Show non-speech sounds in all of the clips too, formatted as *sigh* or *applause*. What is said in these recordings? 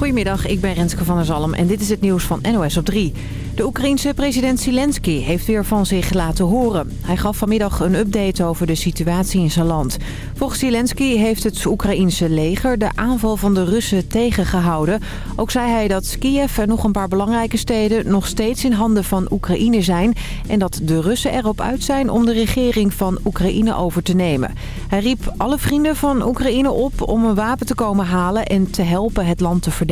Goedemiddag, ik ben Renske van der Zalm en dit is het nieuws van NOS op 3. De Oekraïense president Zelensky heeft weer van zich laten horen. Hij gaf vanmiddag een update over de situatie in zijn land. Volgens Zelensky heeft het Oekraïense leger de aanval van de Russen tegengehouden. Ook zei hij dat Kiev en nog een paar belangrijke steden nog steeds in handen van Oekraïne zijn... en dat de Russen erop uit zijn om de regering van Oekraïne over te nemen. Hij riep alle vrienden van Oekraïne op om een wapen te komen halen en te helpen het land te verdedigen.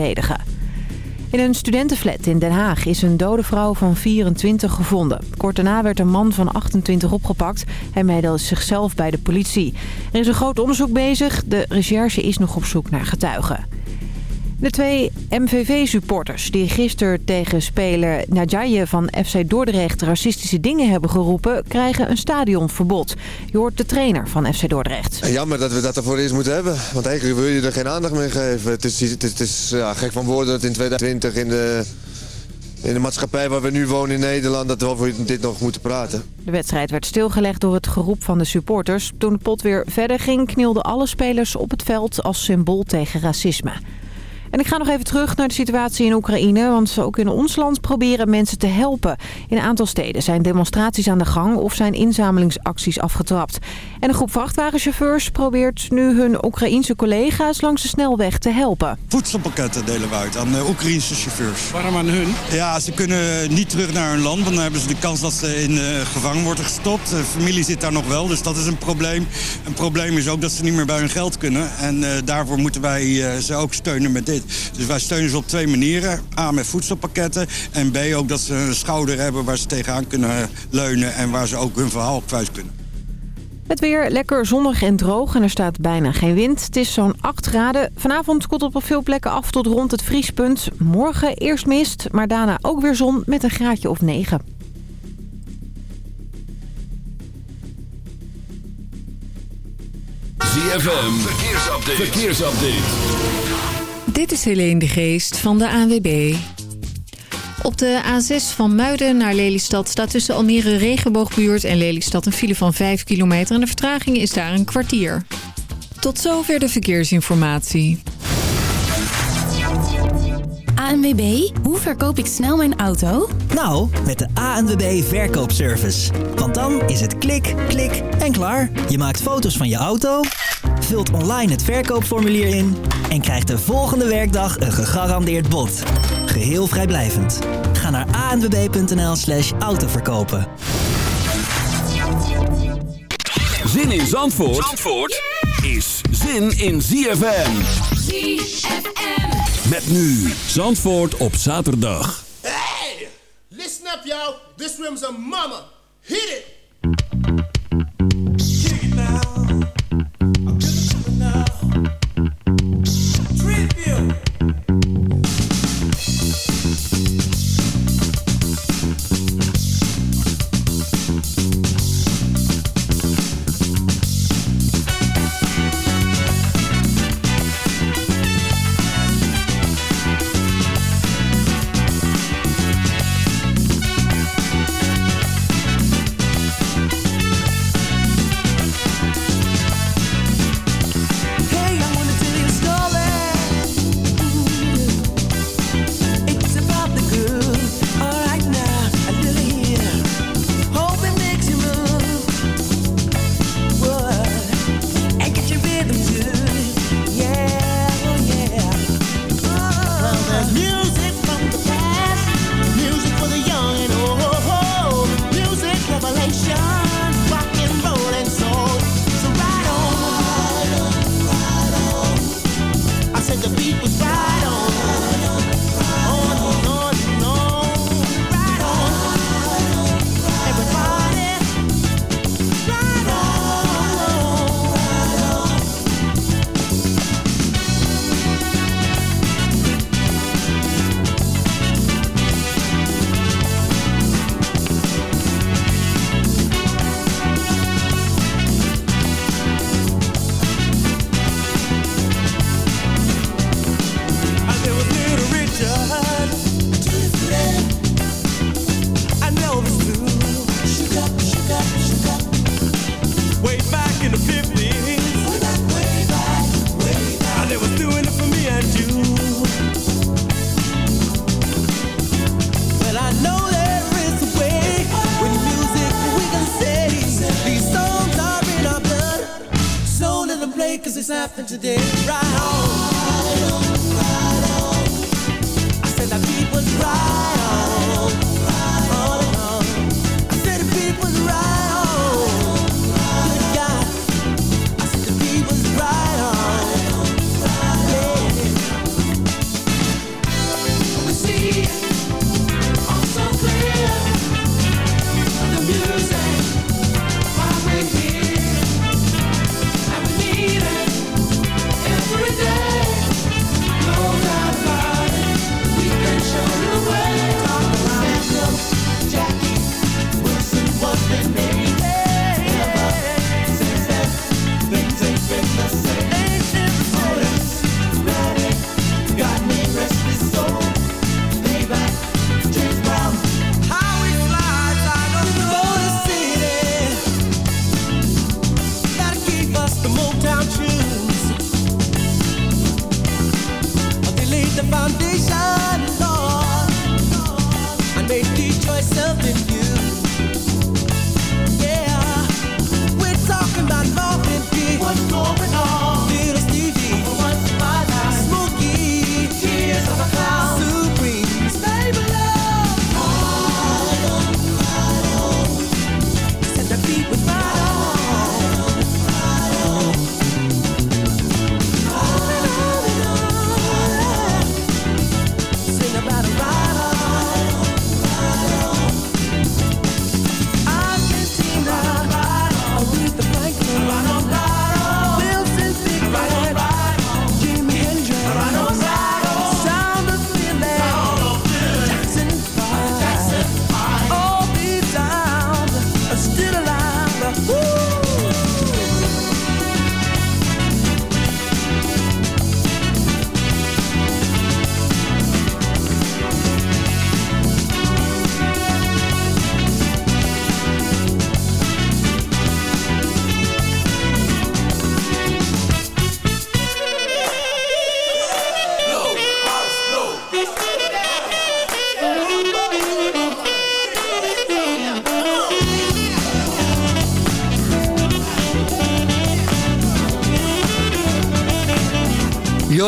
In een studentenflat in Den Haag is een dode vrouw van 24 gevonden. Kort daarna werd een man van 28 opgepakt. Hij meldde zichzelf bij de politie. Er is een groot onderzoek bezig. De recherche is nog op zoek naar getuigen. De twee MVV-supporters die gisteren tegen speler Nadjaye van FC Dordrecht racistische dingen hebben geroepen, krijgen een stadionverbod. Je hoort de trainer van FC Dordrecht. Jammer dat we dat ervoor eerst moeten hebben, want eigenlijk wil je er geen aandacht meer geven. Het is, het is, het is ja, gek van woorden dat in 2020 in de, in de maatschappij waar we nu wonen in Nederland... dat we over dit nog moeten praten. De wedstrijd werd stilgelegd door het geroep van de supporters. Toen de pot weer verder ging, knielden alle spelers op het veld als symbool tegen racisme. En ik ga nog even terug naar de situatie in Oekraïne. Want ook in ons land proberen mensen te helpen. In een aantal steden zijn demonstraties aan de gang of zijn inzamelingsacties afgetrapt. En een groep vrachtwagenchauffeurs probeert nu hun Oekraïense collega's langs de snelweg te helpen. Voedselpakketten delen we uit aan de Oekraïense chauffeurs. Waarom aan hun? Ja, ze kunnen niet terug naar hun land, want dan hebben ze de kans dat ze in uh, gevangen worden gestopt. De familie zit daar nog wel, dus dat is een probleem. Een probleem is ook dat ze niet meer bij hun geld kunnen. En uh, daarvoor moeten wij uh, ze ook steunen met dit. Dus wij steunen ze op twee manieren. A, met voedselpakketten. En B, ook dat ze een schouder hebben waar ze tegenaan kunnen leunen... en waar ze ook hun verhaal kwijt kunnen. Het weer lekker zonnig en droog en er staat bijna geen wind. Het is zo'n 8 graden. Vanavond koelt het op veel plekken af tot rond het vriespunt. Morgen eerst mist, maar daarna ook weer zon met een graadje of 9. ZFM, verkeersupdate. verkeersupdate. Dit is Helene de Geest van de ANWB. Op de A6 van Muiden naar Lelystad staat tussen Almere Regenboogbuurt en Lelystad een file van 5 kilometer en de vertraging is daar een kwartier. Tot zover de verkeersinformatie. ANWB, hoe verkoop ik snel mijn auto? Nou, met de ANWB Verkoopservice. Want dan is het klik, klik en klaar. Je maakt foto's van je auto vult online het verkoopformulier in en krijgt de volgende werkdag een gegarandeerd bod. Geheel vrijblijvend. Ga naar anwb.nl slash autoverkopen. Zin in Zandvoort, Zandvoort is zin in ZFM. ZFM. Met nu Zandvoort op zaterdag. Hey! Listen up, y'all. This room's a mama. Hit it!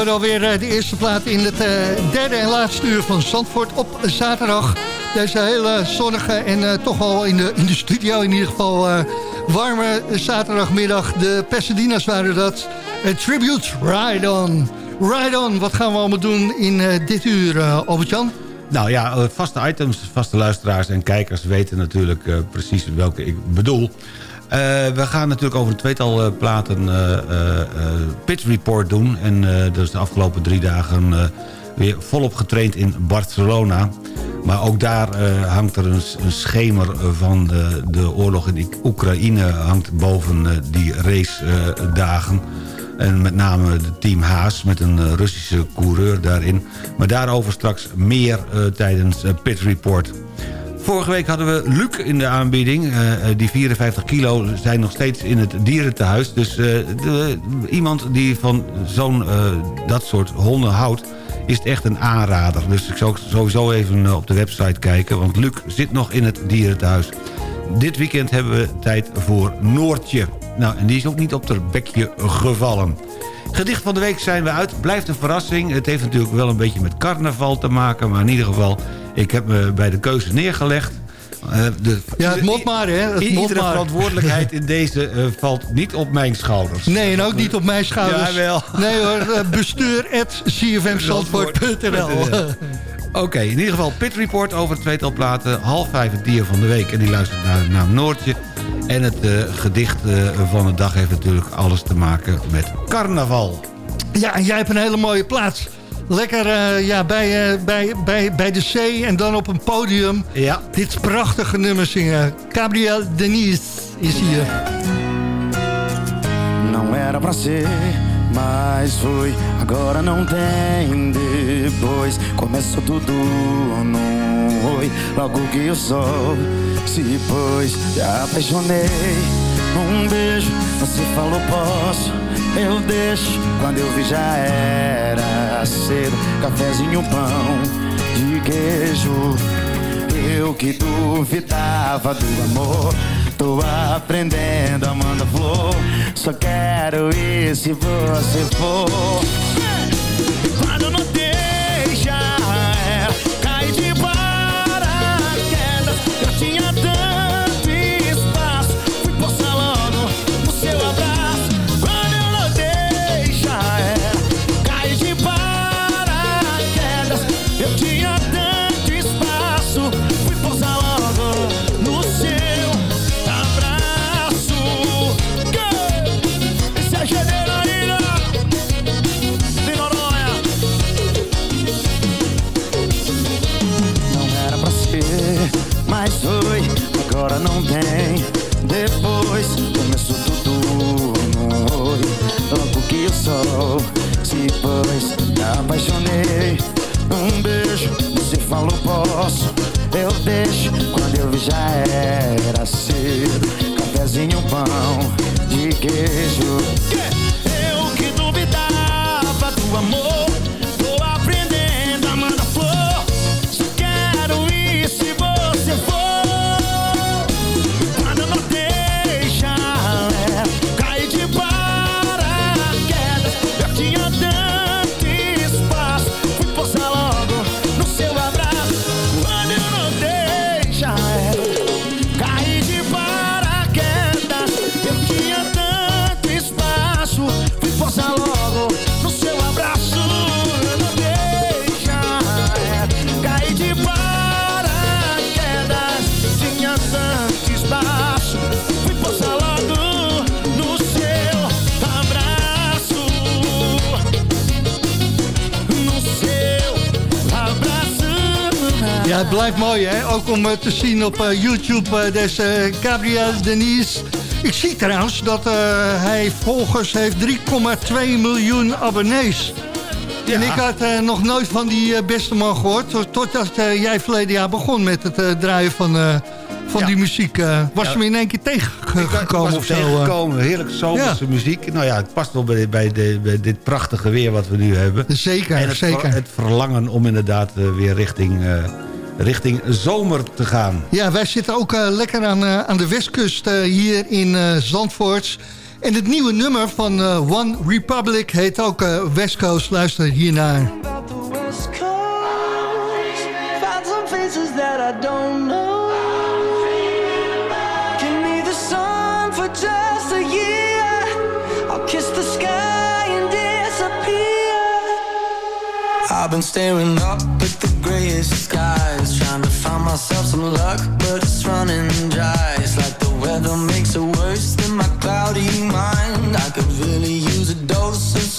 Hoorde alweer eh, de eerste plaat in het eh, derde en laatste uur van Zandvoort op zaterdag. Deze hele zonnige en uh, toch wel in de, in de studio in ieder geval warme zaterdagmiddag. De Pasadena's waren dat. A tribute Ride On. Ride On, wat gaan we allemaal doen in dit uur, Albert-Jan? Nou ja, vaste items, vaste luisteraars en kijkers weten natuurlijk precies welke ik bedoel. Uh, we gaan natuurlijk over een tweetal uh, platen uh, pitch report doen. En dat is de afgelopen drie dagen weer volop getraind in Barcelona. Maar ook daar hangt er een, een schemer van de, de, oorlog in Oekraïne... hangt boven die race dagen. En met name de team Haas met een Russische coureur daarin. Maar daarover straks meer tijdens Pit Report. Vorige week hadden we Luc in de aanbieding. Uh, die 54 kilo zijn nog steeds in het dierentehuis. Dus de, iemand die van zo'n dat soort honden houdt... is echt een aanrader. Dus ik zou sowieso even op de website kijken. Want Luc zit nog in het dierentehuis. Dit weekend hebben we tijd voor Noortje. Nou, en die is ook niet op haar bekje gevallen. Gedicht van de week zijn we uit. Blijft een verrassing. Het heeft natuurlijk wel een beetje met carnaval te maken. Maar in ieder geval ik heb me bij de keuze neergelegd. Uh, de, ja, het moet maar, hè. Het iedere verantwoordelijkheid in deze uh, valt niet op mijn schouders. Nee, en ook niet op mijn schouders. Jawel. Nee hoor, bestuur Oké, in ieder geval Pit Report over het tweetal platen. Half vijf het dier van de week. En die luistert naar, naar Noortje. En het gedicht van de dag heeft natuurlijk alles te maken met carnaval. Ja, en jij hebt een hele mooie plaats. Lekker uh, ja, bij, uh, bij, bij, bij de zee en dan op een podium. Ja. Dit prachtige nummer zingen. Gabriel Denise is hier. Não era pra ser, mas foi. Agora não tem depois. Começou tudo num oi. Logo que o sol se pôs, te apaixonei. Um beijo, você falou posso eu deixo. Quando eu vi já era cedo. Cafézinho, pão de queijo. Eu que duvidava do amor. Tô aprendendo, Amanda Flor. Só quero ir se você for. Sol se pôs, me apaixonei. Um beijo, você falou posso. Eu deixo, quando eu vi já era cedo. Cafézinho, pão de queijo. Eu que duvidava do amor. Het blijft mooi, hè? Ook om eh, te zien op eh, YouTube eh, deze Gabriel Denise. Ik zie trouwens dat hij volgers heeft 3,2 miljoen abonnees. En ik had nog nooit van die beste man gehoord... tot- totdat eh, jij verleden jaar begon met het draaien van, van Ja. die muziek. was Ja. je hem in één keer tegengekomen of zo? tegengekomen, heerlijk zomerse muziek. Nou ja, het past wel bij, bij, de, bij dit prachtige weer wat we nu hebben. Zeker, en het, zeker. het verlangen om inderdaad weer richting, richting zomer te gaan. Ja, wij zitten ook eh, lekker aan, eh, aan de westkust eh, hier in eh, Zandvoort. En het nieuwe nummer van eh, One Republic heet ook West Coast. Luister hiernaar. West Coast. Found some faces that I don't know. Give me the sun for just a year. I'll kiss the sky and disappear. I've been staring up at the grayest skies. Trying to find myself some luck But it's running dry. It's like the weather makes it worse than my cloudy mind. I could really use a dose of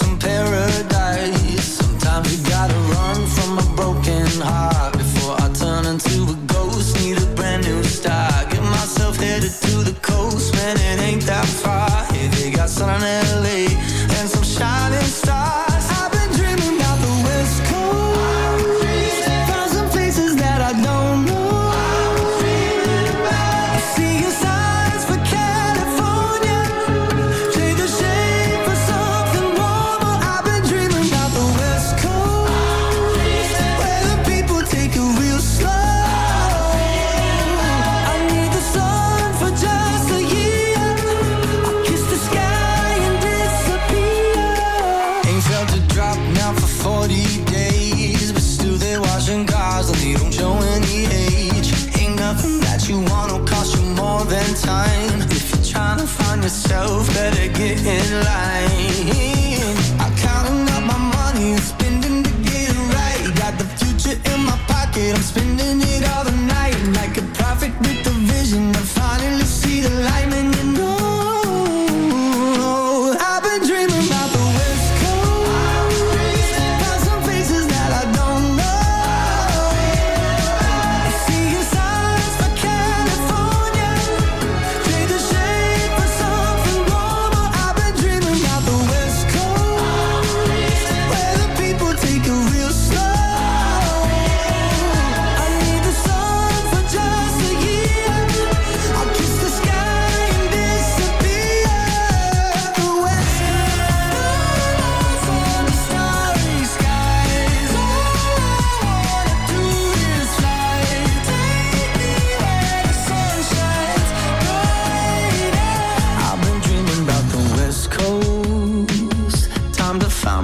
line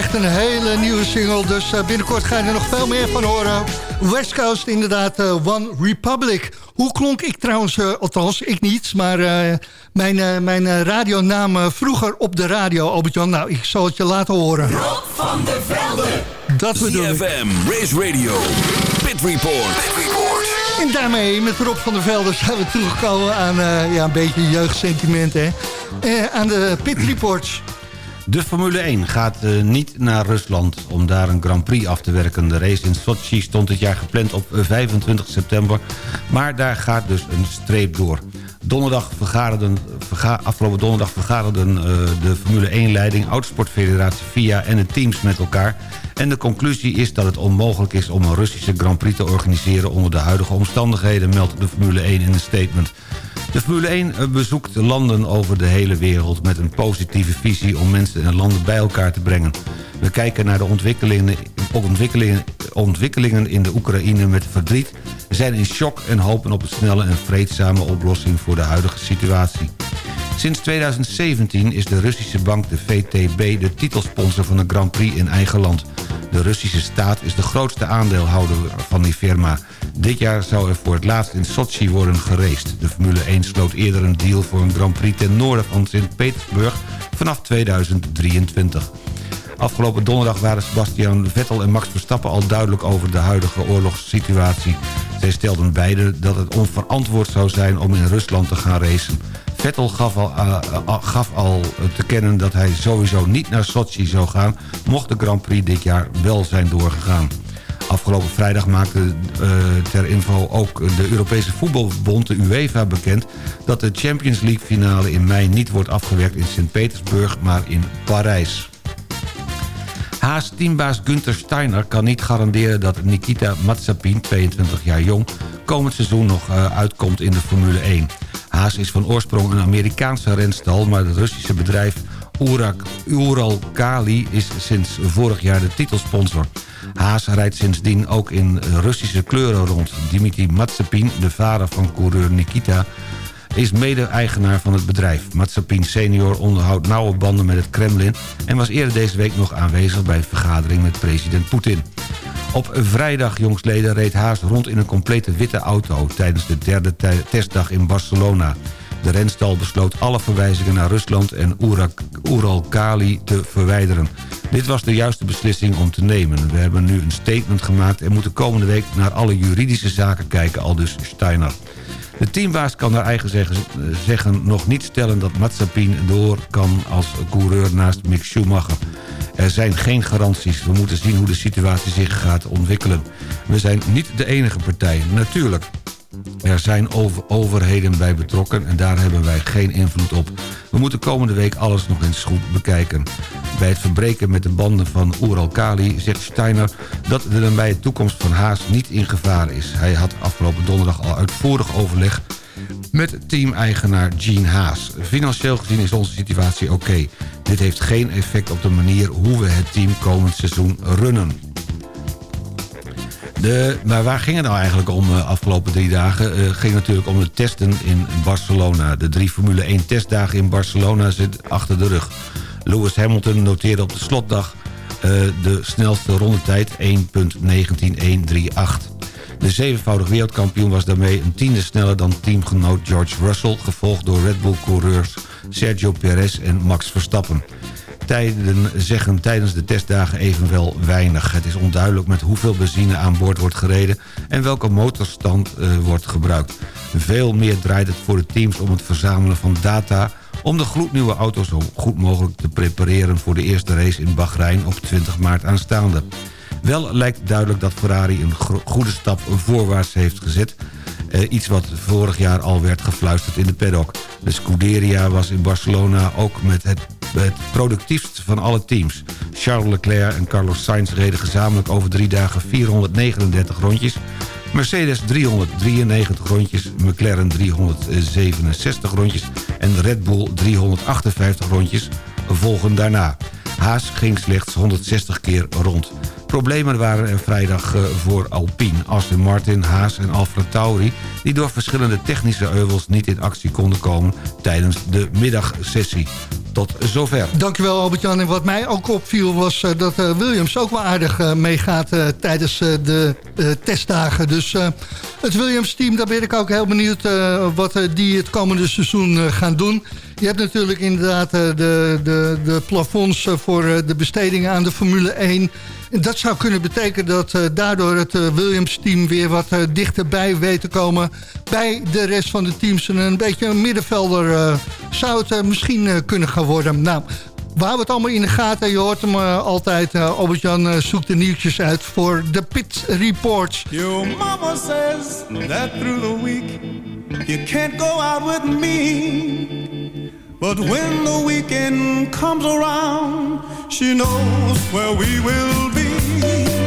echt een hele nieuwe single, dus eh, binnenkort ga je er nog veel meer van horen. West Coast, inderdaad, eh, One Republic. Hoe klonk ik trouwens, eh, althans ik niet, maar eh, mijn, eh, mijn radionaam vroeger op de radio, Albert-Jan. Nou, ik zal het je laten horen. Rob van der Velde. Dat bedoel ik. CFM, Race Radio, Pit Report. Pit Report. En daarmee, met Rob van der Velde, zijn we toegekomen aan eh, ja, een beetje jeugdsentimenten. hè. Eh, aan de Pit Reports. De Formule 1 gaat eh, niet naar Rusland om daar een Grand Prix af te werken. De race in Sochi stond dit jaar gepland op 25 september. Maar daar gaat dus een streep door. Donderdag vergaderden, verga- afgelopen donderdag vergaderden eh, de Formule 1-leiding... Autosportfederatie FIA en de teams met elkaar. En de conclusie is dat het onmogelijk is om een Russische Grand Prix te organiseren... onder de huidige omstandigheden, meldt de Formule 1 in een statement. De Formule 1 bezoekt landen over de hele wereld... met een positieve visie om mensen en landen bij elkaar te brengen. We kijken naar de ontwikkelingen, ontwikkelingen, ontwikkelingen in de Oekraïne met verdriet... zijn in shock en hopen op een snelle en vreedzame oplossing voor de huidige situatie. Sinds 2017 is de Russische bank de VTB de titelsponsor van de Grand Prix in eigen land. De Russische staat is de grootste aandeelhouder van die firma. Dit jaar zou er voor het laatst in Sochi worden geraced. De Formule 1 sloot eerder een deal voor een Grand Prix ten noorden van Sint-Petersburg vanaf 2023. Afgelopen donderdag waren Sebastian Vettel en Max Verstappen al duidelijk over de huidige oorlogssituatie. Zij stelden beide dat het onverantwoord zou zijn om in Rusland te gaan racen. Vettel gaf al, eh, eh, gaf al te kennen dat hij sowieso niet naar Sochi zou gaan... mocht de Grand Prix dit jaar wel zijn doorgegaan. Afgelopen vrijdag maakte eh, ter info ook de Europese voetbalbond, de UEFA, bekend... dat de Champions League finale in mei niet wordt afgewerkt in Sint-Petersburg, maar in Parijs. Haas-teambaas Günther Steiner kan niet garanderen dat Nikita Mazepin, 22 jaar jong... komend seizoen nog uitkomt in de Formule 1. Haas is van oorsprong een Amerikaanse renstal... maar het Russische bedrijf Urak, Ural Kali is sinds vorig jaar de titelsponsor. Haas rijdt sindsdien ook in Russische kleuren rond. Dimitri Mazepin, de vader van coureur Nikita is mede-eigenaar van het bedrijf. Mazepin senior onderhoudt nauwe banden met het Kremlin... en was eerder deze week nog aanwezig bij een vergadering met president Poetin. Op vrijdag, jongsleden, reed Haas rond in een complete witte auto... tijdens de derde testdag in Barcelona. De renstal besloot alle verwijzingen naar Rusland en Ural-Kali te verwijderen. Dit was de juiste beslissing om te nemen. We hebben nu een statement gemaakt en moeten komende week naar alle juridische zaken kijken, aldus Steiner. De teambaas kan naar eigen zeggen, zeggen nog niet stellen dat Mazepin door kan als coureur naast Mick Schumacher. Er zijn geen garanties. We moeten zien hoe de situatie zich gaat ontwikkelen. We zijn niet de enige partij, natuurlijk. Er zijn over overheden bij betrokken en daar hebben wij geen invloed op. We moeten komende week alles nog eens goed bekijken. Bij het verbreken met de banden van Ural Kali zegt Steiner... dat de nabije toekomst van Haas niet in gevaar is. Hij had afgelopen donderdag al uitvoerig overleg met team-eigenaar Gene Haas. Financieel gezien is onze situatie oké. Dit heeft geen effect op de manier hoe we het team komend seizoen runnen. De, maar waar ging het nou eigenlijk om de afgelopen drie dagen? Het ging natuurlijk om de testen in Barcelona. De drie Formule 1 testdagen in Barcelona zitten achter de rug. Lewis Hamilton noteerde op de slotdag eh, de snelste rondetijd 1.19138. De zevenvoudig wereldkampioen was daarmee een tiende sneller dan teamgenoot George Russell... gevolgd door Red Bull-coureurs Sergio Perez en Max Verstappen. Tijden zeggen tijdens de testdagen evenwel weinig. Het is onduidelijk met hoeveel benzine aan boord wordt gereden... en welke motorstand eh, wordt gebruikt. Veel meer draait het voor de teams om het verzamelen van data... om de gloednieuwe auto zo goed mogelijk te prepareren... voor de eerste race in Bahrein op 20 maart aanstaande. Wel lijkt duidelijk dat Ferrari een goede stap voorwaarts heeft gezet... Eh, iets wat vorig jaar al werd gefluisterd in de paddock. De Scuderia was in Barcelona ook met het, het productiefst van alle teams. Charles Leclerc en Carlos Sainz reden gezamenlijk over drie dagen 439 rondjes... Mercedes 393 rondjes, McLaren 367 rondjes en Red Bull 358 rondjes volgen daarna. Haas ging slechts 160 keer rond. Problemen waren er vrijdag eh, voor Alpine, Aston Martin, Haas en Alfa Tauri... die door verschillende technische euvels niet in actie konden komen tijdens de middagsessie. Tot zover. Dankjewel Albert-Jan. En wat mij ook opviel was eh, dat eh, Williams ook wel aardig eh, meegaat tijdens de testdagen. Dus het Williams-team, daar ben ik ook heel benieuwd wat die het komende seizoen gaan doen. Je hebt natuurlijk inderdaad de, de, de plafonds voor de bestedingen aan de Formule 1. En dat zou kunnen betekenen dat eh, daardoor het eh, Williams-team weer wat eh, dichterbij weet te komen bij de rest van de teams. En een beetje een middenvelder zou het misschien kunnen gaan worden. Nou, we het allemaal in de gaten. Je hoort hem altijd. Albert-Jan zoekt de nieuwtjes uit voor de Pit Reports. Your mama says that through the week you can't go out with me. But when the weekend comes around, she knows where we will be.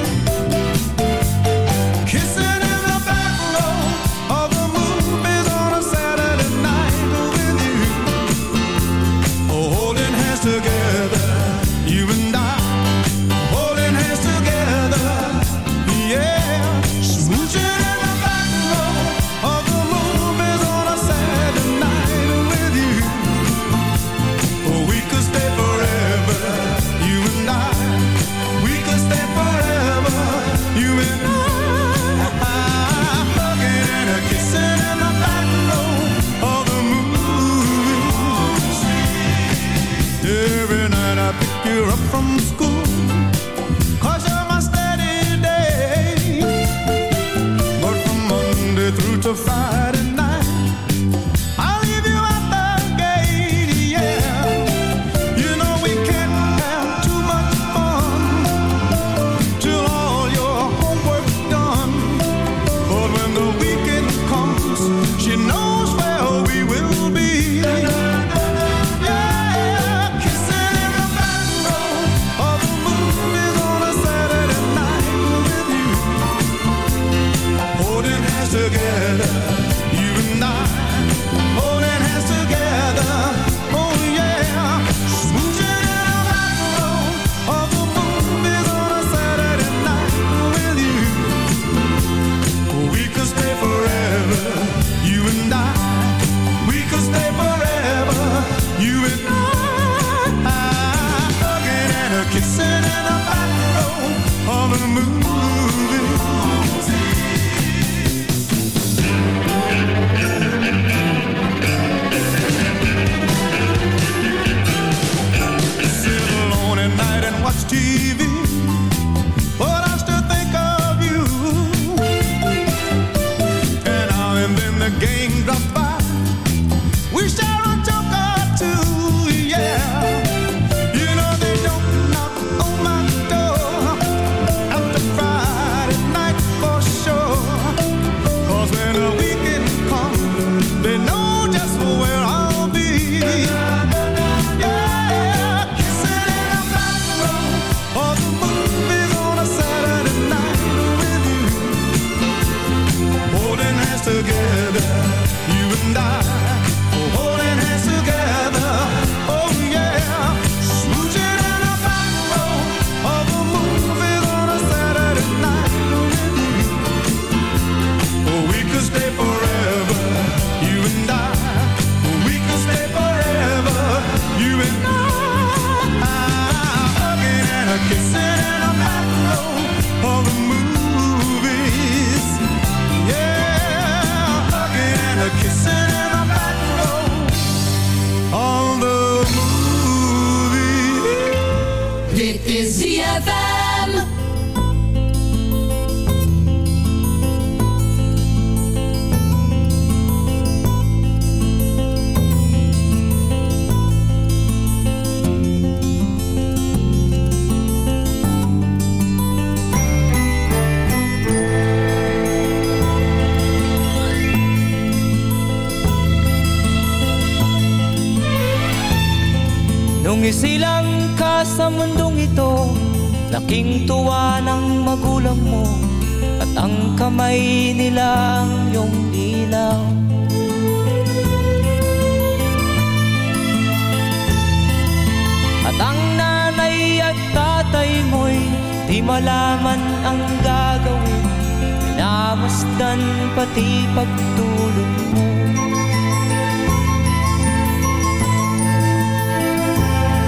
Pagtulog mo.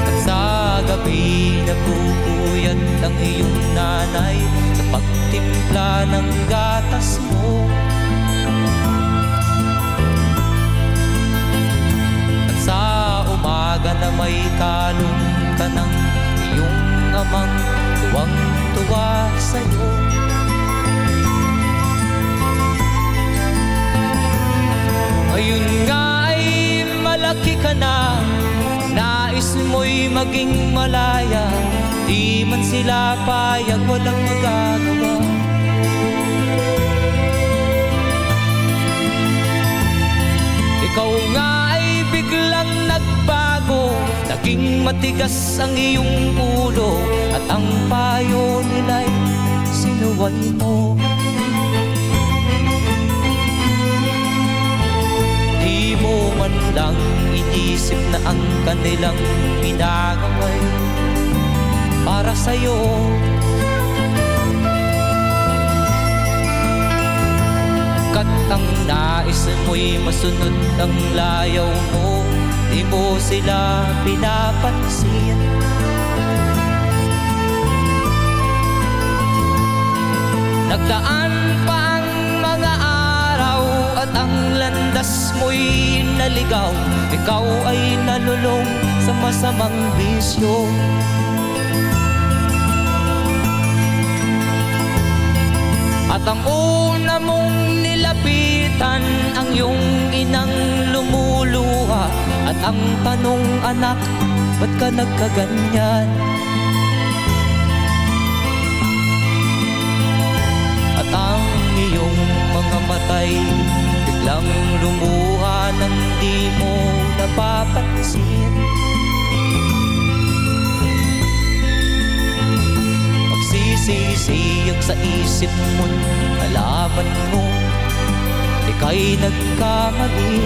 At sa gabi nagpupuyat ang iyong nanay Sa pagtimpla ng gatas mo. At sa umaga na may kalong ka ng iyong amang Tuwang-tuwa sa'yo ka na Nais mo'y maging malaya. Di man sila payag walang magagawa. Ikaw nga ay biglang nagbago Naging matigas ang iyong ulo At ang payo nila'y sinuway mo mo man lang inisip na ang kanilang pinagaway Para sa'yo. Kat ang nais mo'y masunod ang layaw mo Di mo sila pinapansin. Nagdaan pa ang landas mo'y naligaw Ikaw ay nalulong sa masamang bisyo At ang una mong nilapitan Ang iyong inang lumuluha At ang tanong anak Ba't ka nagkaganyan? At ang iyong mga matay Biglang lumuha ng di mo napapansin Magsisisiyag sa isip mo Alaman mo Ika'y nagkamali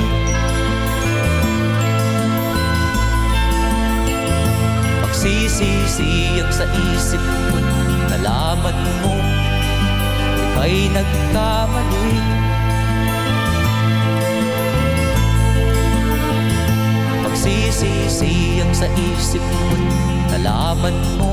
Magsisisiyag sa isip mo Nalaman mo Ika'y nagkamali sa isip Nalaman mo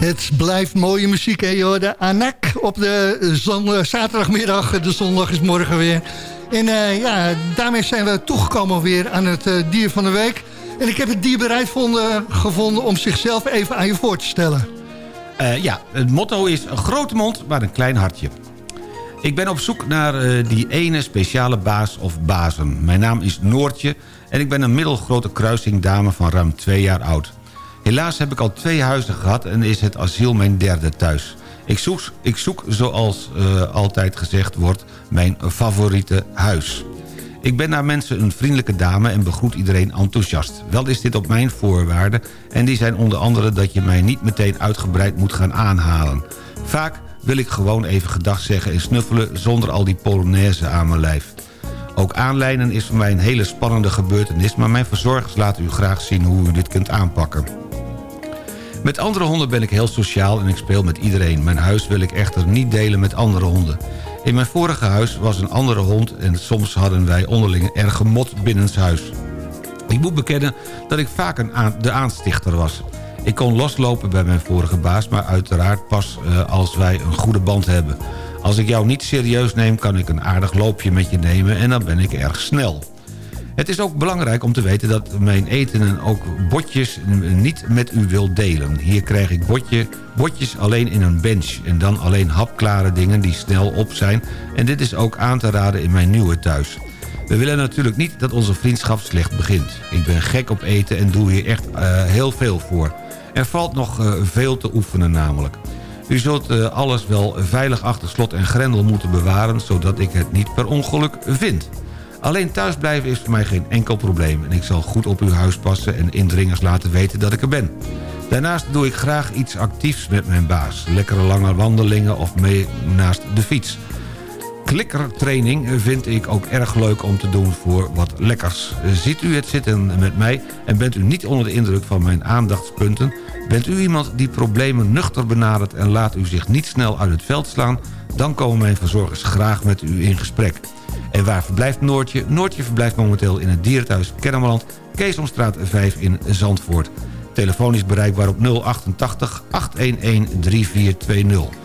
Het blijft mooie muziek, hè, joh. De Anak op de zon, zaterdagmiddag. De zondag is morgen weer. En uh, ja, daarmee zijn we toegekomen weer aan het uh, dier van de week. En ik heb het dier bereid vonden, gevonden om zichzelf even aan je voor te stellen. Uh, ja, het motto is een grote mond, maar een klein hartje. Ik ben op zoek naar die ene speciale baas of bazen. Mijn naam is Noortje en ik ben een middelgrote kruisingdame van ruim twee jaar oud. Helaas heb ik al twee huizen gehad en is het asiel mijn derde thuis. Ik zoek, ik zoek zoals uh, altijd gezegd wordt, mijn favoriete huis. Ik ben naar mensen een vriendelijke dame en begroet iedereen enthousiast. Wel is dit op mijn voorwaarden en die zijn onder andere dat je mij niet meteen uitgebreid moet gaan aanhalen. Vaak wil ik gewoon even gedag zeggen en snuffelen zonder al die polonaise aan mijn lijf. Ook aanlijnen is voor mij een hele spannende gebeurtenis... maar mijn verzorgers laten u graag zien hoe u dit kunt aanpakken. Met andere honden ben ik heel sociaal en ik speel met iedereen. Mijn huis wil ik echter niet delen met andere honden. In mijn vorige huis was een andere hond... en soms hadden wij onderling erg gemot binnenshuis. Ik moet bekennen dat ik vaak een de aanstichter was. Ik kon loslopen bij mijn vorige baas... maar uiteraard pas uh, als wij een goede band hebben. Als ik jou niet serieus neem, kan ik een aardig loopje met je nemen... en dan ben ik erg snel. Het is ook belangrijk om te weten dat mijn eten en ook botjes niet met u wil delen. Hier krijg ik botje, botjes alleen in een bench en dan alleen hapklare dingen die snel op zijn. En dit is ook aan te raden in mijn nieuwe thuis. We willen natuurlijk niet dat onze vriendschap slecht begint. Ik ben gek op eten en doe hier echt eh, heel veel voor. Er valt nog eh, veel te oefenen namelijk. U zult eh, alles wel veilig achter slot en grendel moeten bewaren... zodat ik het niet per ongeluk vind. Alleen thuisblijven is voor mij geen enkel probleem... en ik zal goed op uw huis passen en indringers laten weten dat ik er ben. Daarnaast doe ik graag iets actiefs met mijn baas. Lekkere lange wandelingen of mee naast de fiets. Klikkertraining vind ik ook erg leuk om te doen voor wat lekkers. Ziet u het zitten met mij en bent u niet onder de indruk van mijn aandachtspunten... bent u iemand die problemen nuchter benadert en laat u zich niet snel uit het veld slaan... dan komen mijn verzorgers graag met u in gesprek. En waar verblijft Noortje? Noortje verblijft momenteel in het dierenthuis Kennemerland... Keesomstraat 5 in Zandvoort. Telefoon is bereikbaar op 088 811 3420.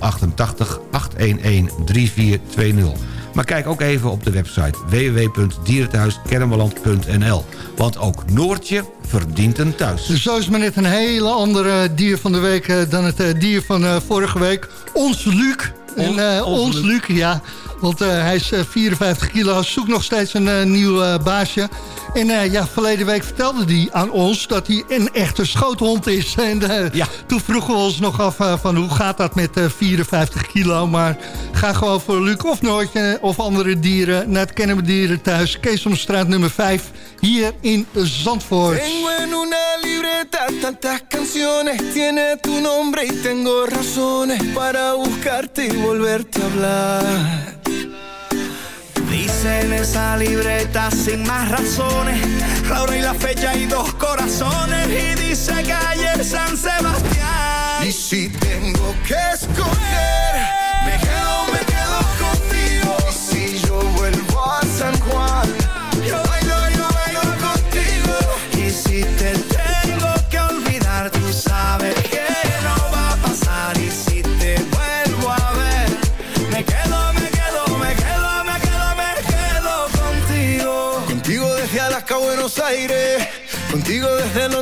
088 811 3420. Maar kijk ook even op de website www.dierenthuiskennemerland.nl. Want ook Noortje verdient een thuis. Zo is maar net een hele andere dier van de week eh, dan het eh, dier van eh, vorige week. Ons Luc. En, eh, ons Luc, ja. Want eh, hij is eh, 54 kilo, zoekt nog steeds een eh, nieuw eh, baasje. En eh, ja, verleden week vertelde hij aan ons dat hij een echte schoothond is. *laughs* En eh, toen vroegen we ons nog af eh, van hoe gaat dat met eh, 54 kilo. Maar ga gewoon voor Luc of Noortje of andere dieren naar het Kennen Dieren thuis. Keesomstraat nummer 5 hier in Zandvoort. Tengo en una libreta tantas canciones, tiene tu nombre y tengo razones para buscarte y volverte a hablar. Dice en esa libreta sin más razones, la hora y la fecha y dos corazones. Y dice calle San Sebastián. Y si tengo que escoger,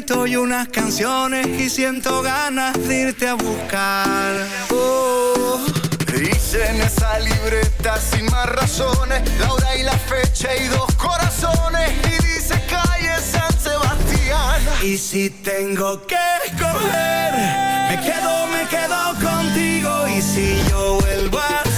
escrito y unas canciones y siento ganas de irte a buscar. Oh, dice en esa libreta sin más razones, la hora y la fecha y dos corazones. Y dice calle San Sebastián. Y si tengo que escoger, me quedo, me quedo contigo. Y si yo vuelvo a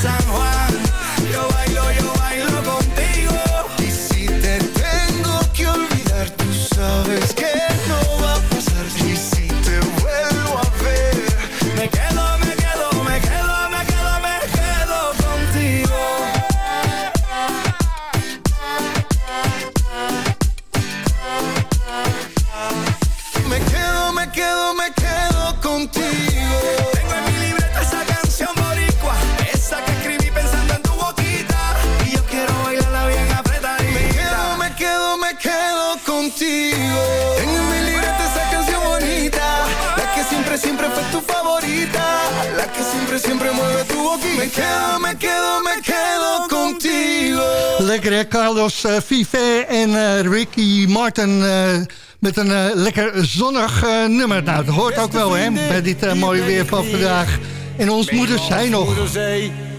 Vive en eh, Ricky Martin eh, met een eh, lekker zonnig eh, nummer. Nou, dat hoort ook wel hè, bij dit eh, mooie weer van vandaag. En ons moeders zijn nog.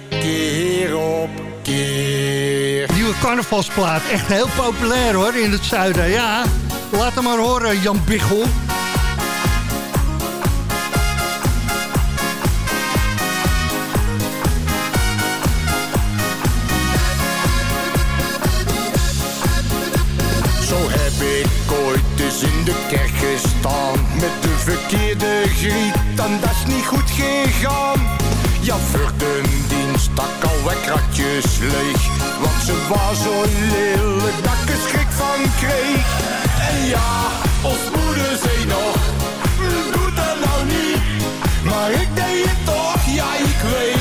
Keer op keer. Nieuwe carnavalsplaat, echt heel populair hoor, in het zuiden. Ja, laat hem maar horen, Jan Biggel. In de kerk gestaan met de verkeerde griet en dat is niet goed gegaan. Ja, voor de dienst stak alle kratjes leeg, want ze was zo lelijk dat ik er schrik van kreeg. En ja, ons moeder zei nog, doe dat nou niet. Maar ik deed het toch, ja ik weet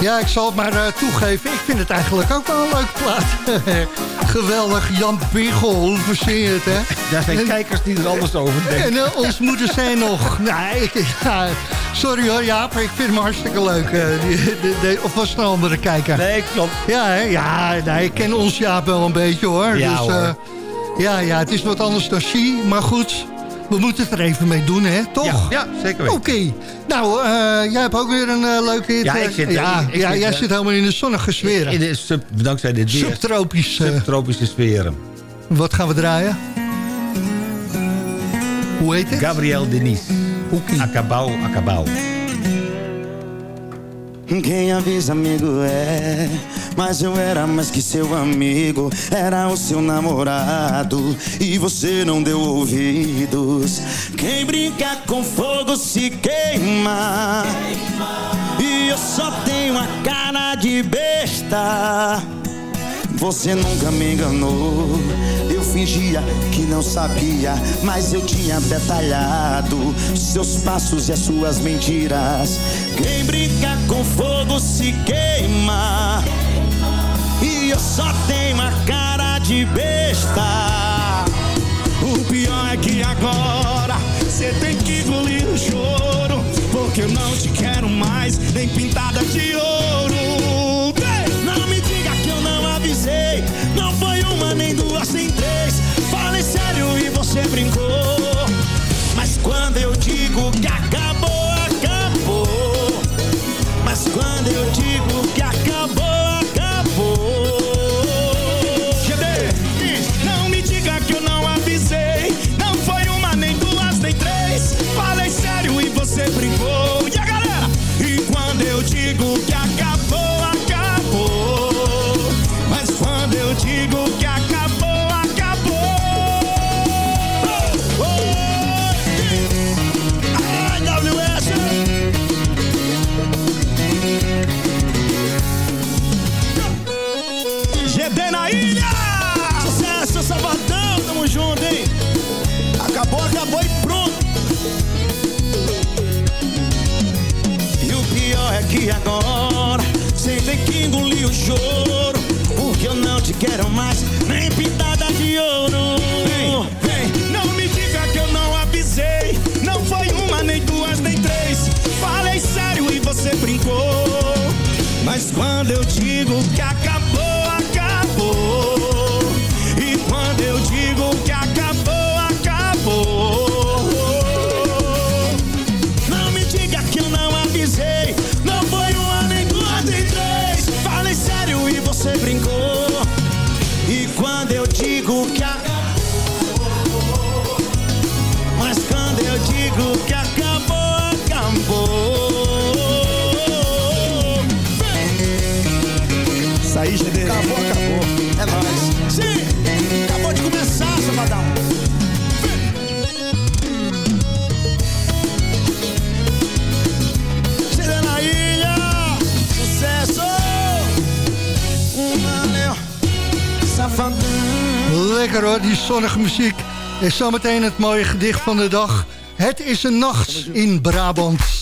Ja, ik zal het maar eh, toegeven. Ik vind het eigenlijk ook wel een leuke plaat. *laughs* Geweldig, Jan Biggel, hoe verzin je het, hè? Daar zijn En- kijkers die er anders over denken. En uh, ons moeder zijn nog... *laughs* Nee, ik, ja, sorry hoor, Jaap, ik vind hem hartstikke leuk. eh, die, die- die- of was het een andere kijker? Nee, klopt. Ja, hè? ja nee, ik ken ons Jaap wel een beetje hoor. Ja, dus, hoor. eh, ja, ja, het is wat anders dan She, maar goed... We moeten het er even mee doen, hè? Toch? Ja, ja, zeker weten. Oké. Nou, eh, jij hebt ook weer een eh, leuke hit. Ja, eh, ik zit- ja, ik- ik ja zit, jij zit helemaal in de zonnige sferen. In de sub, dankzij dit weer. Subtropisch. eh, Subtropische sferen. wat gaan we draaien? Hoe heet het? Gabriel Denis. Acabau, acabau. Quem avisa amigo é Mas eu era mais que seu amigo Era o seu namorado E você não deu ouvidos Quem brinca com fogo se queima E eu só tenho a cara de besta Você nunca me enganou. Fingia que não sabia, mas eu tinha detalhado seus passos e as suas mentiras. Quem brinca com fogo se queima. E eu só tenho a cara de besta. O pior é que agora você tem que engolir o choro. Porque eu não te quero mais, nem pintada de ouro. Avisei. Não foi uma, nem duas, nem três. Falei sério e você brincou. lekker hoor, die zonnige muziek. En zometeen het mooie gedicht van de dag. Het is een nacht in Brabant.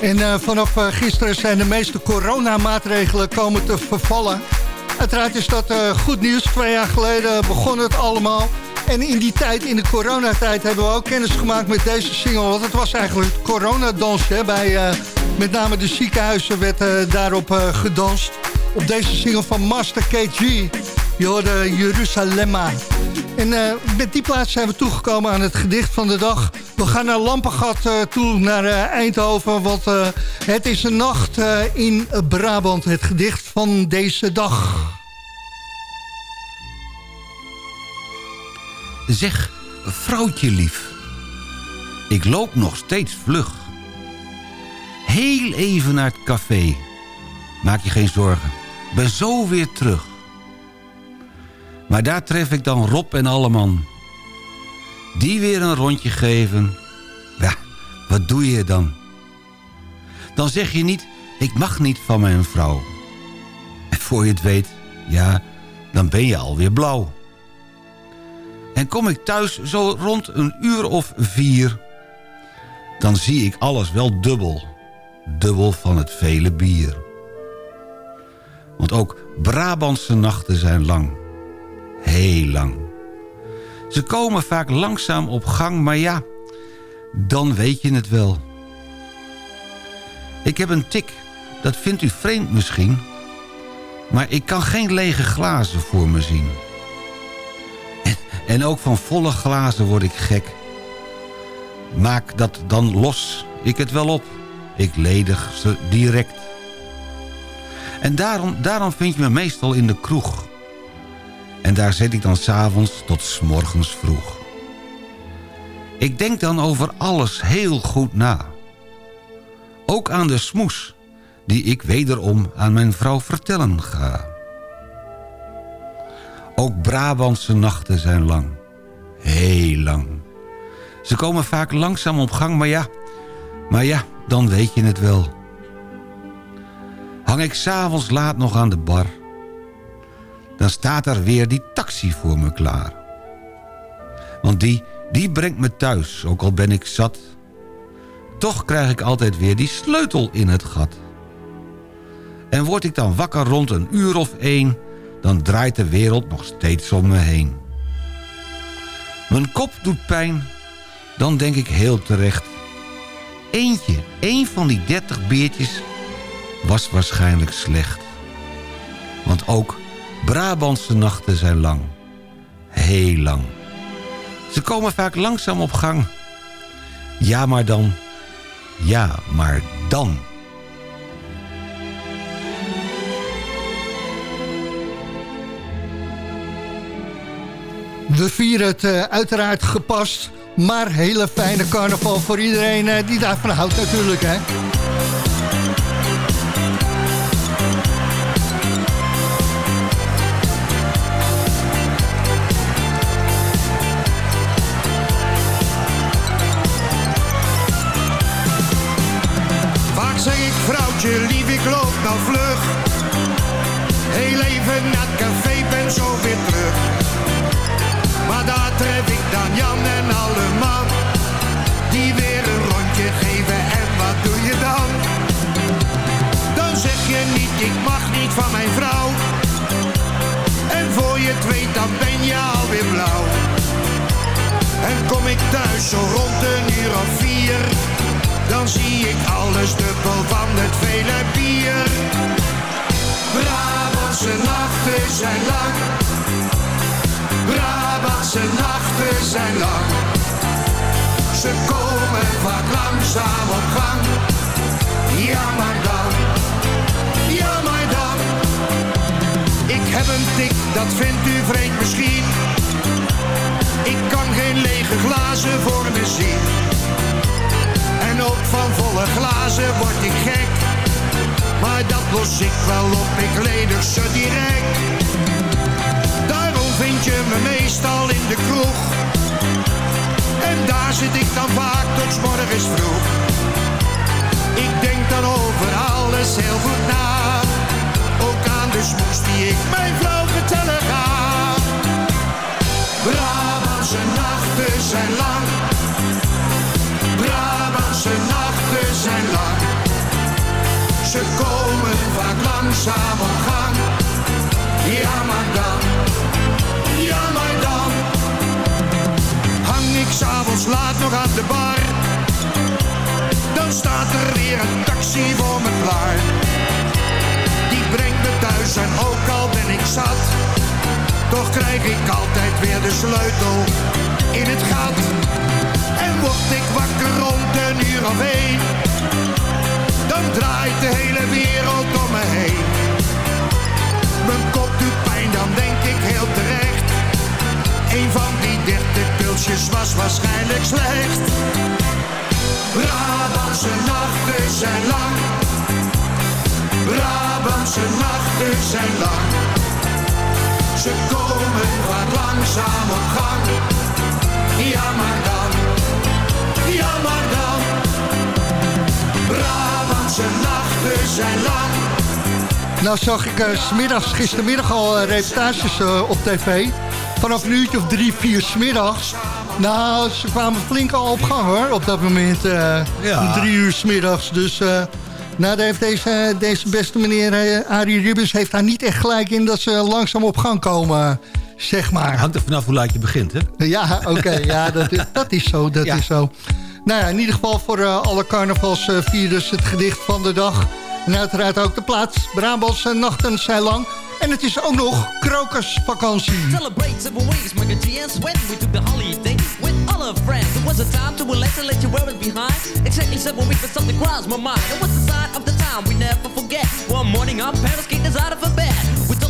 En eh, vanaf eh, gisteren zijn de meeste coronamaatregelen komen te vervallen. Uiteraard is dat eh, goed nieuws. Twee jaar geleden begon het allemaal. En in die tijd, in de coronatijd, hebben we ook kennis gemaakt met deze single. Want het was eigenlijk het coronadansje. Bij met name de ziekenhuizen werd daarop gedanst. Op deze single van Master KG. Je hoorde Jeruzalemma. En met die plaats zijn we toegekomen aan het gedicht van de dag... We gaan naar Lampengat eh, toe, naar eh, Eindhoven. Want eh, het is een nacht in Brabant. Het gedicht van deze dag. Zeg, vrouwtje lief. Ik loop nog steeds vlug. Heel even naar het café. Maak je geen zorgen. Ben zo weer terug. Maar daar tref ik dan Rob en Alleman. Die weer een rondje geven. Ja, wat doe je dan? Dan zeg je niet, ik mag niet van mijn vrouw. En voor je het weet, ja, dan ben je alweer blauw. En kom ik thuis zo rond een uur of vier... dan zie ik alles wel dubbel. Dubbel van het vele bier. Want ook Brabantse nachten zijn lang. Heel lang. Ze komen vaak langzaam op gang, maar ja... dan weet je het wel. Ik heb een tik, dat vindt u vreemd misschien... maar ik kan geen lege glazen voor me zien... En ook van volle glazen word ik gek. Maak dat dan los, ik het wel op. Ik ledig ze direct. En daarom, daarom vind je me meestal in de kroeg. En daar zit ik dan s'avonds tot 's morgens vroeg. Ik denk dan over alles heel goed na. Ook aan de smoes, die ik wederom aan mijn vrouw vertellen ga. Ook Brabantse nachten zijn lang. Heel lang. Ze komen vaak langzaam op gang, maar ja... Maar ja, dan weet je het wel. Hang ik s'avonds laat nog aan de bar... dan staat er weer die taxi voor me klaar. Want die, die brengt me thuis, ook al ben ik zat. Toch krijg ik altijd weer die sleutel in het gat. En word ik dan wakker rond een uur of één dan draait de wereld nog steeds om me heen. Mijn kop doet pijn, dan denk ik heel terecht. Eentje, één van die dertig beertjes, was waarschijnlijk slecht. Want ook Brabantse nachten zijn lang. Heel lang. Ze komen vaak langzaam op gang. Ja, maar dan. Ja, maar dan. We vieren het eh, uiteraard gepast, maar hele fijne carnaval voor iedereen eh, die daarvan houdt natuurlijk. Hè? Vrouwtje lief, ik loop nou vlug. Heel even naar het café, ben zo weer terug. Maar daar tref ik dan Jan en alle man. Die weer een rondje geven en wat doe je dan? Dan zeg je niet, ik mag niet van mijn vrouw. En voor je het weet, dan ben je alweer blauw. En kom ik thuis zo rond een uur of vier. Dan zie ik alles dubbel van het vele bier. Brabantse nachten zijn lang. Brabantse nachten zijn lang. Ze komen vaak langzaam op gang. Ja, maar dan. Ja, maar dan. Ik heb een tik, dat vindt u vreemd misschien. Ik kan geen lege glazen voor me zien. Van volle glazen word ik gek. Maar dat los ik wel op, ik ledig ze direct. Daarom vind je me meestal in de kroeg. En daar zit ik dan vaak tot morgens vroeg. Ik denk dan over alles heel goed na. Ook aan de smoes die ik mijn vrouw vertellen ga. Brabantse nachten zijn lang. Ze komen vaak langzaam op gang. Ja, maar dan. Ja, maar dan. nog aan de bar. Dan staat er weer een taxi voor me klaar. Die brengt me thuis en ook al ben ik zat. Toch krijg ik altijd weer de sleutel in het gat. En word ik wakker rond een uur of. Dan draait de hele wereld om me heen. Mijn kop doet pijn, dan denk ik heel terecht. Een van die dertig pilsjes was waarschijnlijk slecht. Brabantse nachten zijn lang. Brabantse nachten zijn lang. Ze komen vaak langzaam op gang. Ja maar dan, ja maar dan. Brabantse nachten zijn lang. Nou zag ik 's smiddags, gistermiddag al reportages eh, op tv. Vanaf een uurtje of drie, vier smiddags. Nou, ze kwamen flink al op gang hoor, op dat moment. eh, Ja. om Drie uur smiddags. Dus eh, nou, daar heeft deze, deze beste meneer Arie Ribbers heeft daar niet echt gelijk in dat ze langzaam op gang komen, zeg maar. Hangt er vanaf hoe laat je begint, hè? Ja, oké, ja, dat, is- dat is zo, dat Ja. is zo. Nou ja, in ieder geval voor eh, alle carnavalsvirus het gedicht van de dag. En uiteraard ook de plaats. Brabantse nachten zijn lang. En het is ook nog krokusvakantie. Celebrate several ways, my good GS when we took the holiday with all our friends. It was a time to relax and let your worries behind. Exactly seven weeks, but something crossed my mind. It was the sign of the time we never forget. One morning, our parents kicked us out of bed.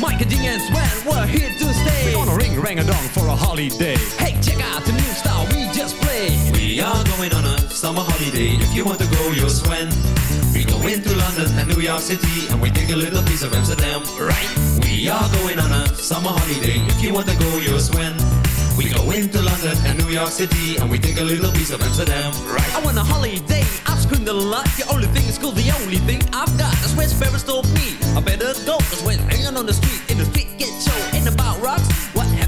Mike and G and Sven, we're here to stay. We gonna ring rang a dong for a holiday Hey, check out the new style we just played. We are going on a summer holiday. If you want to go, you'll swim. We go into London and New York City, and we take a little piece of Amsterdam, right? We are going on a summer holiday. If you want to go, you'll swim. We go into London and New York City, and we take a little piece of Amsterdam, right? I want a holiday, I've screamed a lot. The only thing is cool, the only thing I've got. That's where Ferris told me. I better go, cause when hanging on the street, in the street get show, ain't about rocks.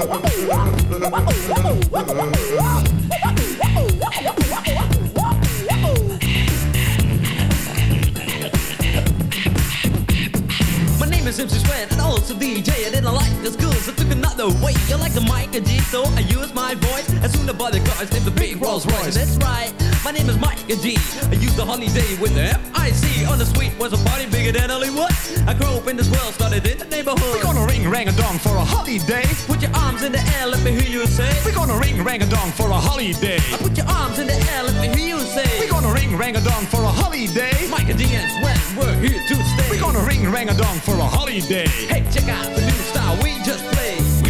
My name is MC Sweat and also DJ. I didn't like the school, so took another way. You like the mic and G, so I use my voice. As soon as I buy the cars, name the big Rolls Royce. That's right, my name is Mike and G. I use the holiday with the F-I-C. On the street was a party bigger than Hollywood. I grew up in this world, started in the neighborhood. We're gonna ring rang a dong for a holiday. Put your arms in the air, let me hear you say. We're gonna ring rang a dong for a holiday. I put your arms in the air, let me hear you say. We gonna ring rang a dong for a holiday. Mike and D and Sweat, we're here to stay. We're gonna ring rang a dong for a holiday. Hey, check out the new style we just played.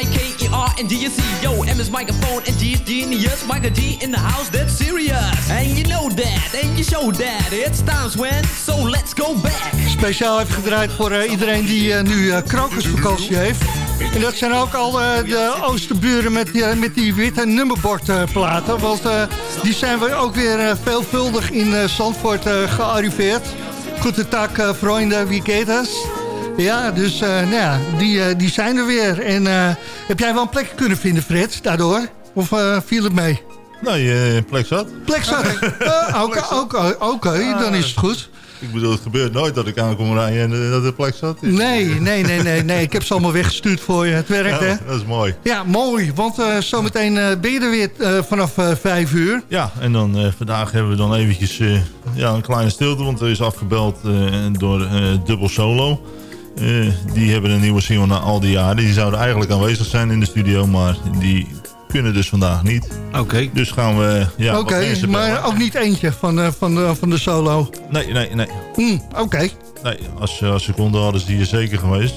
M I M-I-K-E-R-N-D-U-C. Yo, M is microphone and G is genius. Michael G in the house, that's serious. And you know that, and you show that. It's times when, so let's go back. Speciaal even gedraaid voor eh, iedereen die eh, nu uh, krokusvakantie heeft. En dat zijn ook al eh, de oosterburen met, die- met die witte nummerbordplaten. want eh, die zijn we ook weer eh, veelvuldig in eh, Zandvoort eh, gearriveerd. Goedendag, uh, vrienden, wie geht es? Ja, dus eh, nou ja, die, eh, die zijn er weer. En eh, heb jij wel een plek kunnen vinden, Fred, daardoor? Of viel het mee? Nee, eh, plek zat. Plek zat. *laughs* Oké, oké, oké, dan is het goed. Ik bedoel, het gebeurt nooit dat ik aankom rijden en dat er plek zat. Nee, nee, nee, nee, nee. Ik heb ze allemaal weggestuurd voor je. Het werkt, hè? Ja, dat is mooi. Ja, mooi. Want eh, zometeen eh, ben je er weer vanaf vijf uur. Ja, en dan vandaag hebben we dan eventjes ja, een kleine stilte, want er is afgebeld door Dubbel Solo. Eh, die hebben een nieuwe single na al die jaren. Die zouden eigenlijk aanwezig zijn in de studio, maar die kunnen dus vandaag niet. Oké. Dus gaan we ja, wat Oké, bellen. maar ook niet eentje van, eh, van, de, van de solo. Nee, nee, nee. Hm, Oké. Nee, als, als seconde hadden ze hier zeker geweest.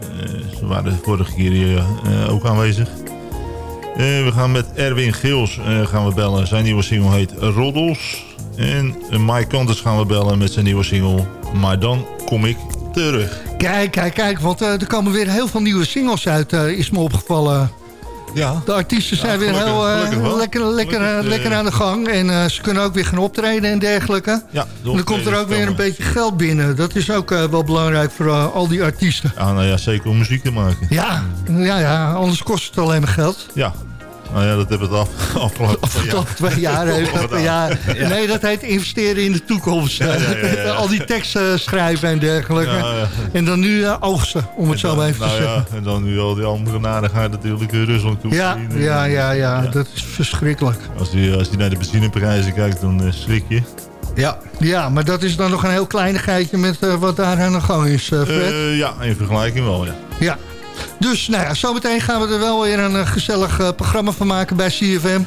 Eh, ze waren de vorige keer hier eh, ook aanwezig. Eh, we gaan met Erwin Geels eh, gaan we bellen. Zijn nieuwe single heet Roddels. En eh, Mike Kanters gaan we bellen met zijn nieuwe single. Maar dan kom ik terug. Kijk, kijk, kijk. Want eh, er komen weer heel veel nieuwe singles uit, eh, is me opgevallen. Ja. De artiesten zijn weer gelukkig- heel eh, gelukkig lekker, lekker, lekker aan de gang. En ze kunnen ook weer gaan optreden en dergelijke. Ja, en dan komt er ook weer een beetje geld binnen. Dat is ook wel belangrijk voor al die artiesten. Ja, nou ja, zeker om muziek te maken. Ja, ja, ja, anders kost het alleen maar geld. Ja. Nou ja, dat hebben we het af, *laughs* afgelopen twee jaar. Twee jaar. ja. Nee, dat heet investeren in de toekomst. Ja, ja. *laughs* Al die teksten schrijven en dergelijke. Ja, ja. En dan nu eh, oogsten, om het zo maar even te Nou zeggen. en dan nu al die andere narigheid natuurlijk eh, Rusland toe. Ja, ja, ja, ja, dat is verschrikkelijk. Als je als die naar de benzineprijzen kijkt, dan eh, schrik je. Ja. Ja, maar dat is dan nog een heel kleinigheidje met eh, wat daar aan de gang is, eh, Fred. Eh, ja, in vergelijking wel, ja. Ja. Dus, nou ja, zometeen gaan we er wel weer een eh, gezellig eh, programma van maken bij CFM.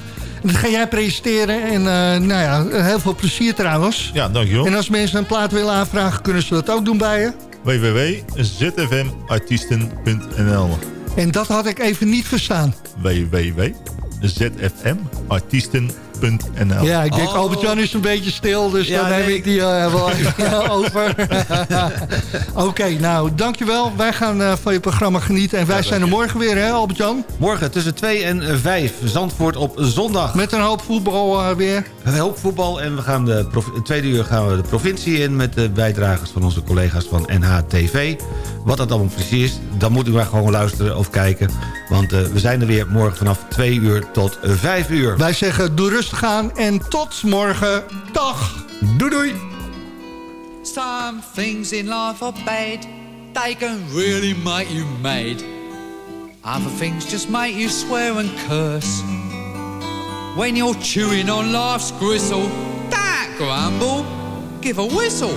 Dat ga jij presenteren. En eh, nou ja, heel veel plezier trouwens. Ja, dankjewel. En als mensen een plaat willen aanvragen, kunnen ze dat ook doen bij je. www.zfmartiesten.nl En dat had ik even niet verstaan. www.zfmartiesten.nl Ja, ik denk Albert-Jan is een beetje stil, dus Ja, dan neem nee. ik die eh, wel *laughs* even over. *laughs* Oké, nou, dankjewel. Wij gaan eh, van je programma genieten. En wij zijn er morgen weer, hè Albert-Jan? Morgen tussen 2 en 5. Zandvoort op zondag. Met een hoop voetbal eh, weer. Een hoop voetbal en we gaan de tweede uur gaan we de provincie in... met de bijdragers van onze collega's van NHTV. Wat dat allemaal precies is, dan moet u maar gewoon luisteren of kijken. Want eh, we zijn er weer morgen vanaf 2 uur tot 5 uur. Wij zeggen doe rustig aan en tot morgen. Dag. Doei doei. Some things in life are bad. They can really make you mad. Other things just make you swear and curse. When you're chewing on life's gristle, don't grumble, give a whistle.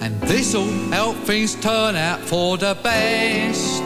And this'll help things turn out for the best.